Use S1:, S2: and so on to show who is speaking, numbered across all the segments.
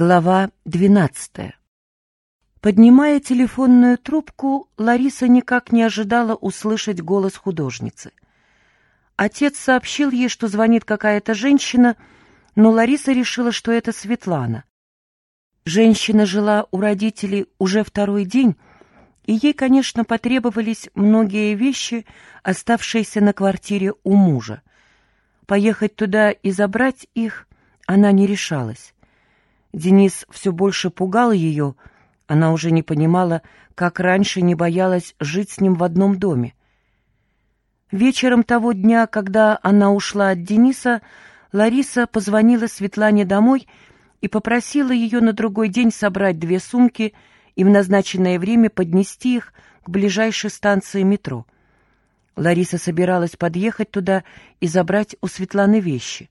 S1: Глава двенадцатая. Поднимая телефонную трубку, Лариса никак не ожидала услышать голос художницы. Отец сообщил ей, что звонит какая-то женщина, но Лариса решила, что это Светлана. Женщина жила у родителей уже второй день, и ей, конечно, потребовались многие вещи, оставшиеся на квартире у мужа. Поехать туда и забрать их она не решалась. Денис все больше пугал ее, она уже не понимала, как раньше не боялась жить с ним в одном доме. Вечером того дня, когда она ушла от Дениса, Лариса позвонила Светлане домой и попросила ее на другой день собрать две сумки и в назначенное время поднести их к ближайшей станции метро. Лариса собиралась подъехать туда и забрать у Светланы вещи.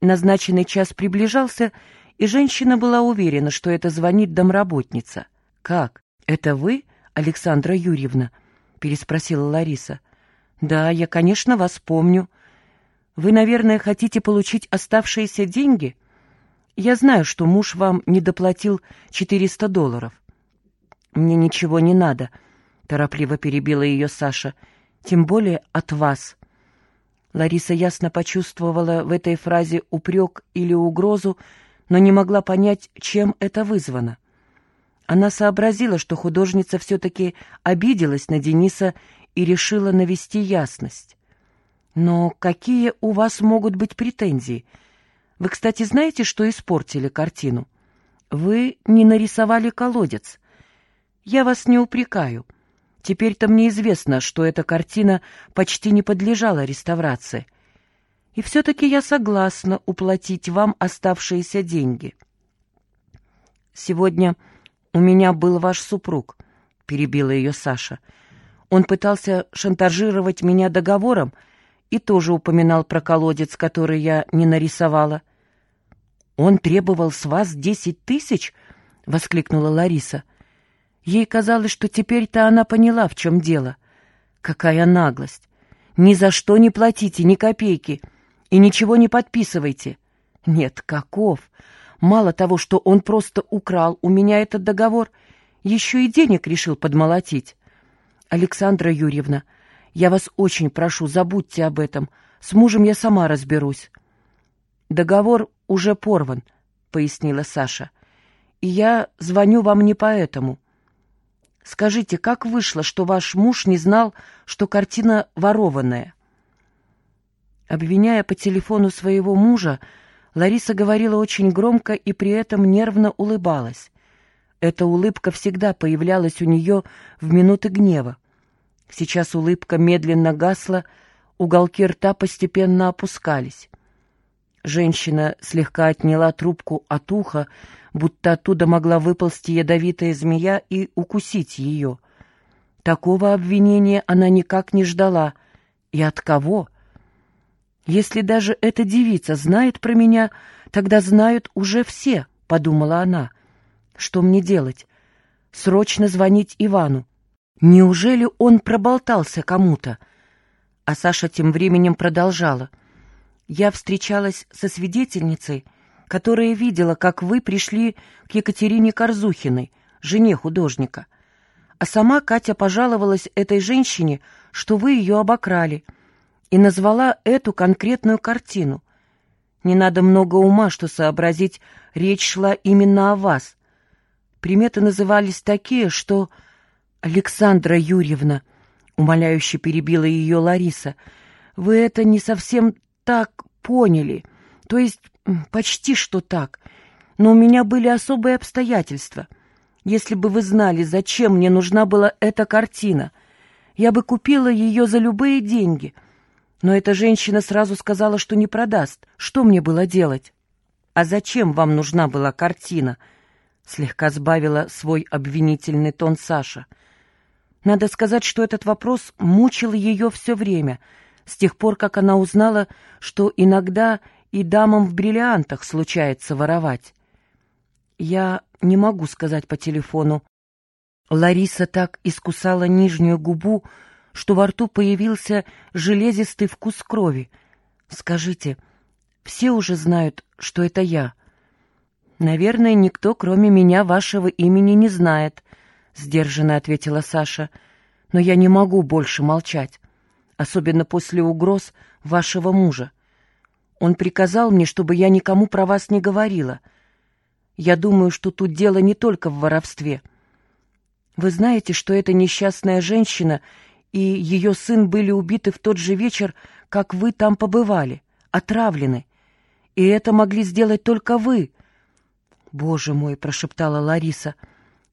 S1: Назначенный час приближался, и женщина была уверена, что это звонит домработница. «Как? Это вы, Александра Юрьевна?» — переспросила Лариса. «Да, я, конечно, вас помню. Вы, наверное, хотите получить оставшиеся деньги? Я знаю, что муж вам не доплатил 400 долларов». «Мне ничего не надо», — торопливо перебила ее Саша. «Тем более от вас». Лариса ясно почувствовала в этой фразе упрек или угрозу, но не могла понять, чем это вызвано. Она сообразила, что художница все-таки обиделась на Дениса и решила навести ясность. «Но какие у вас могут быть претензии? Вы, кстати, знаете, что испортили картину? Вы не нарисовали колодец. Я вас не упрекаю. Теперь-то мне известно, что эта картина почти не подлежала реставрации. И все-таки я согласна уплатить вам оставшиеся деньги. Сегодня у меня был ваш супруг, перебила ее Саша. Он пытался шантажировать меня договором и тоже упоминал про колодец, который я не нарисовала. Он требовал с вас десять тысяч? воскликнула Лариса. Ей казалось, что теперь-то она поняла, в чем дело. Какая наглость! Ни за что не платите, ни копейки — и ничего не подписывайте. Нет, каков? Мало того, что он просто украл у меня этот договор, еще и денег решил подмолотить. Александра Юрьевна, я вас очень прошу, забудьте об этом. С мужем я сама разберусь. Договор уже порван, пояснила Саша. И я звоню вам не поэтому. Скажите, как вышло, что ваш муж не знал, что картина ворованная? Обвиняя по телефону своего мужа, Лариса говорила очень громко и при этом нервно улыбалась. Эта улыбка всегда появлялась у нее в минуты гнева. Сейчас улыбка медленно гасла, уголки рта постепенно опускались. Женщина слегка отняла трубку от уха, будто оттуда могла выползти ядовитая змея и укусить ее. Такого обвинения она никак не ждала. И от кого? — «Если даже эта девица знает про меня, тогда знают уже все», — подумала она. «Что мне делать? Срочно звонить Ивану. Неужели он проболтался кому-то?» А Саша тем временем продолжала. «Я встречалась со свидетельницей, которая видела, как вы пришли к Екатерине Корзухиной, жене художника. А сама Катя пожаловалась этой женщине, что вы ее обокрали» и назвала эту конкретную картину. Не надо много ума, что сообразить, речь шла именно о вас. Приметы назывались такие, что... «Александра Юрьевна», — умоляюще перебила ее Лариса, — «вы это не совсем так поняли, то есть почти что так, но у меня были особые обстоятельства. Если бы вы знали, зачем мне нужна была эта картина, я бы купила ее за любые деньги, но эта женщина сразу сказала, что не продаст. Что мне было делать? А зачем вам нужна была картина? Слегка сбавила свой обвинительный тон Саша. Надо сказать, что этот вопрос мучил ее все время, с тех пор, как она узнала, что иногда и дамам в бриллиантах случается воровать. Я не могу сказать по телефону. Лариса так искусала нижнюю губу, что во рту появился железистый вкус крови. «Скажите, все уже знают, что это я?» «Наверное, никто, кроме меня, вашего имени не знает», — сдержанно ответила Саша. «Но я не могу больше молчать, особенно после угроз вашего мужа. Он приказал мне, чтобы я никому про вас не говорила. Я думаю, что тут дело не только в воровстве. Вы знаете, что эта несчастная женщина и ее сын были убиты в тот же вечер, как вы там побывали, отравлены. И это могли сделать только вы. «Боже мой!» — прошептала Лариса.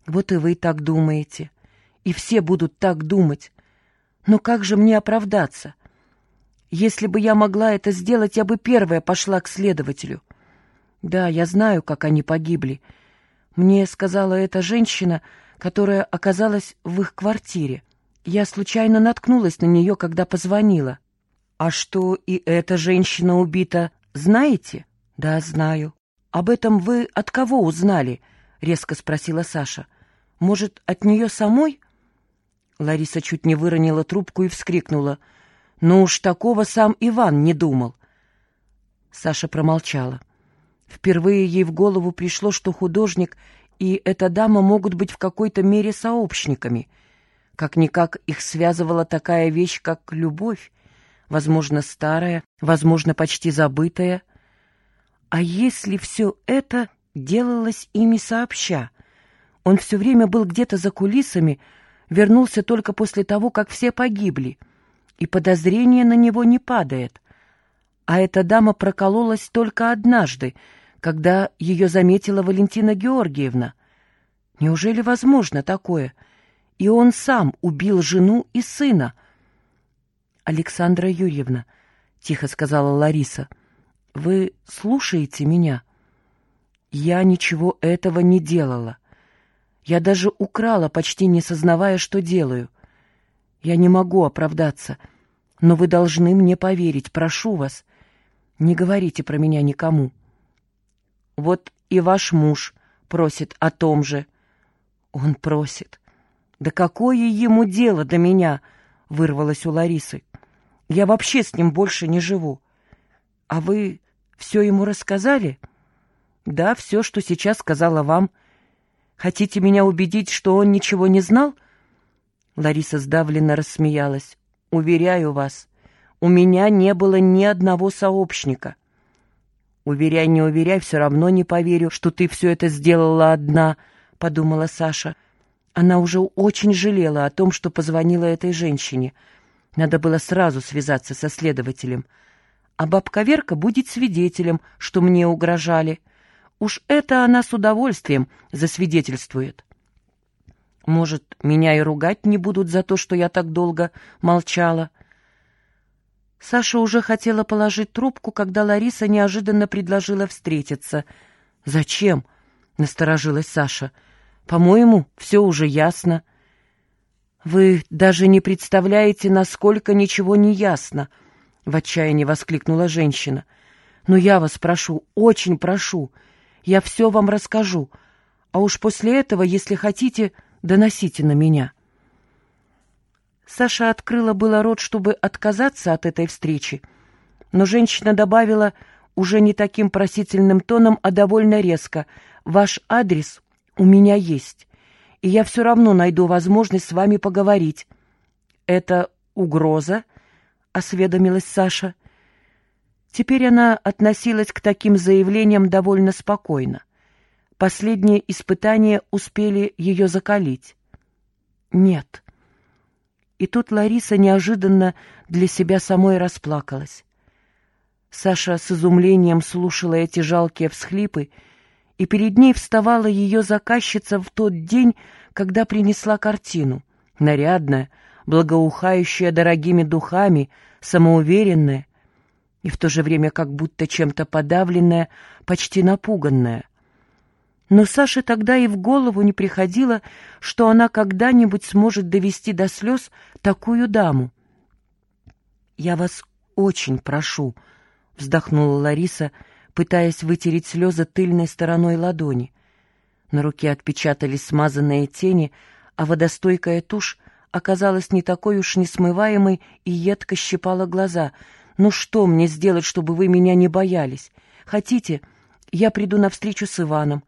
S1: «Вот и вы так думаете. И все будут так думать. Но как же мне оправдаться? Если бы я могла это сделать, я бы первая пошла к следователю. Да, я знаю, как они погибли. Мне сказала эта женщина, которая оказалась в их квартире. Я случайно наткнулась на нее, когда позвонила. А что и эта женщина убита, знаете? Да, знаю. Об этом вы от кого узнали? Резко спросила Саша. Может, от нее самой? Лариса чуть не выронила трубку и вскрикнула — ну уж такого сам Иван не думал. Саша промолчала. Впервые ей в голову пришло, что художник и эта дама могут быть в какой-то мере сообщниками. Как-никак их связывала такая вещь, как любовь, возможно, старая, возможно, почти забытая. А если все это делалось ими сообща? Он все время был где-то за кулисами, вернулся только после того, как все погибли — и подозрение на него не падает. А эта дама прокололась только однажды, когда ее заметила Валентина Георгиевна. Неужели возможно такое? И он сам убил жену и сына. «Александра Юрьевна», — тихо сказала Лариса, — «вы слушаете меня?» «Я ничего этого не делала. Я даже украла, почти не сознавая, что делаю. Я не могу оправдаться, но вы должны мне поверить, прошу вас. Не говорите про меня никому. Вот и ваш муж просит о том же. Он просит. Да какое ему дело до меня? Вырвалось у Ларисы. Я вообще с ним больше не живу. А вы все ему рассказали? Да, все, что сейчас сказала вам. Хотите меня убедить, что он ничего не знал? Лариса сдавленно рассмеялась. Уверяю вас, у меня не было ни одного сообщника. Уверяй, не уверяй, все равно не поверю, что ты все это сделала одна, подумала Саша. Она уже очень жалела о том, что позвонила этой женщине. Надо было сразу связаться со следователем. А бабка Верка будет свидетелем, что мне угрожали. Уж это она с удовольствием засвидетельствует. Может, меня и ругать не будут за то, что я так долго молчала. Саша уже хотела положить трубку, когда Лариса неожиданно предложила встретиться. «Зачем?» — насторожилась Саша. «По-моему, все уже ясно». «Вы даже не представляете, насколько ничего не ясно!» — в отчаянии воскликнула женщина. «Но я вас прошу, очень прошу, я все вам расскажу, а уж после этого, если хотите, доносите на меня». Саша открыла было рот, чтобы отказаться от этой встречи, но женщина добавила уже не таким просительным тоном, а довольно резко. «Ваш адрес у меня есть, и я все равно найду возможность с вами поговорить». «Это угроза?» — осведомилась Саша. Теперь она относилась к таким заявлениям довольно спокойно. Последние испытания успели ее закалить. Нет. И тут Лариса неожиданно для себя самой расплакалась. Саша с изумлением слушала эти жалкие всхлипы, и перед ней вставала ее заказчица в тот день, когда принесла картину. Нарядная, благоухающая дорогими духами, самоуверенная и в то же время как будто чем-то подавленная, почти напуганная. Но Саше тогда и в голову не приходило, что она когда-нибудь сможет довести до слез такую даму. «Я вас очень прошу», — вздохнула Лариса, пытаясь вытереть слезы тыльной стороной ладони. На руке отпечатались смазанные тени, а водостойкая тушь оказалась не такой уж несмываемой и едко щипала глаза. «Ну что мне сделать, чтобы вы меня не боялись? Хотите, Я приду на встречу с Иваном.